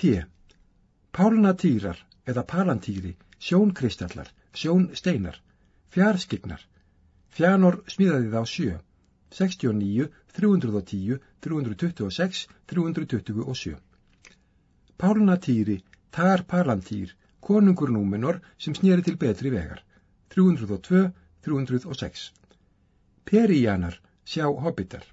P. Pálnatýrar eða palantýri, sjónkristallar, sjónsteinar, fjarskignar. Fjanor smíðaði þá sjö. 69, 310, 326, 327. Pálnatýri, tar palantýr, konungur númenor sem snýri til betri vegar. 302, 306. Períjanar, sjá hobbitar.